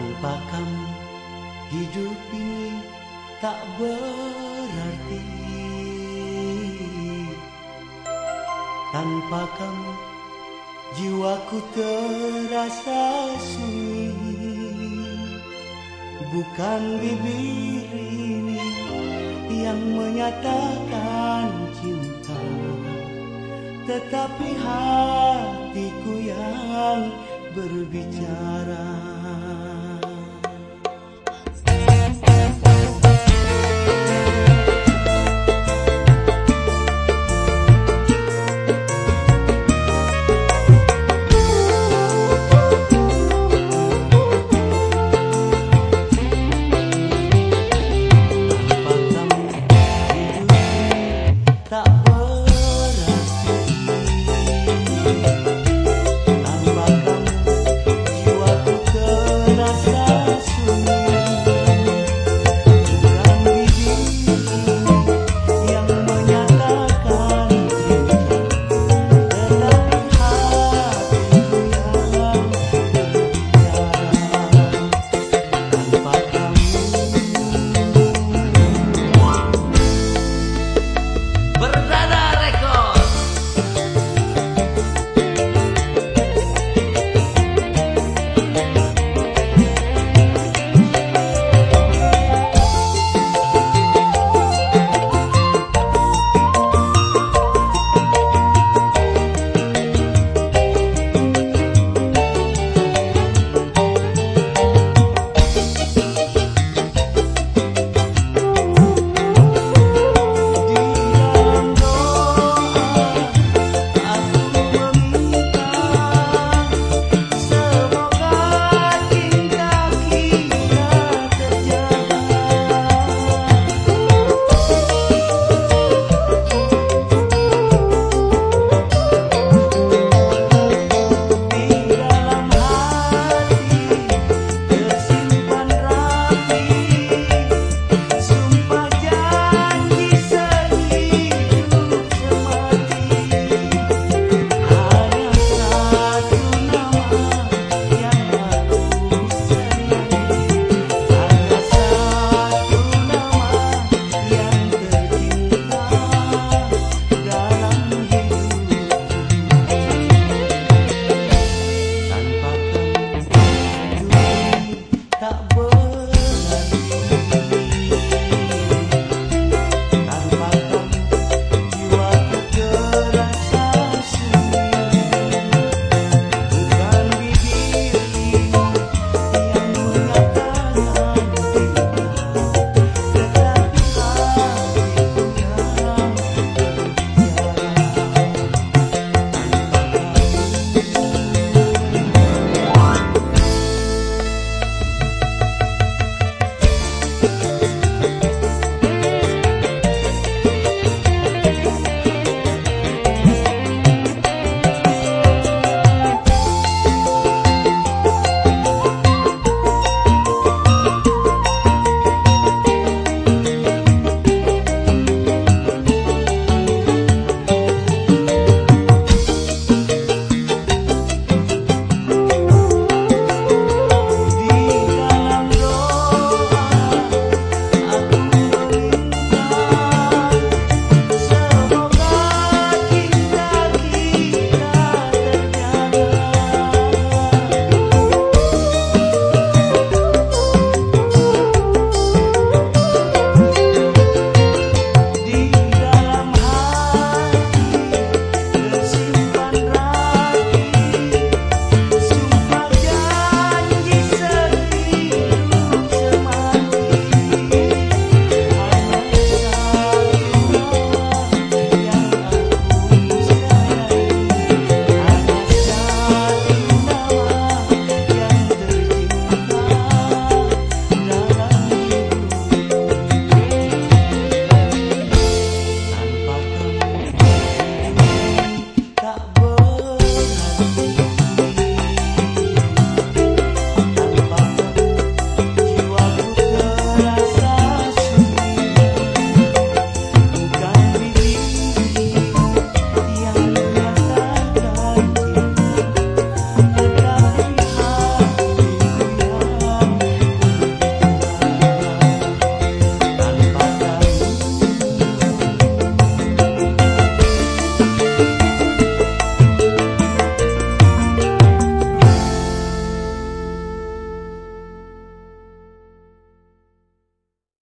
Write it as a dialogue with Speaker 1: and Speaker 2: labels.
Speaker 1: Tanpa kamu hidup ini tak berarti. Tanpa kamu jiwaku terasa sunyi. Bukan bibir ini yang menyatakan cinta Tetapi hatiku yang berbicara.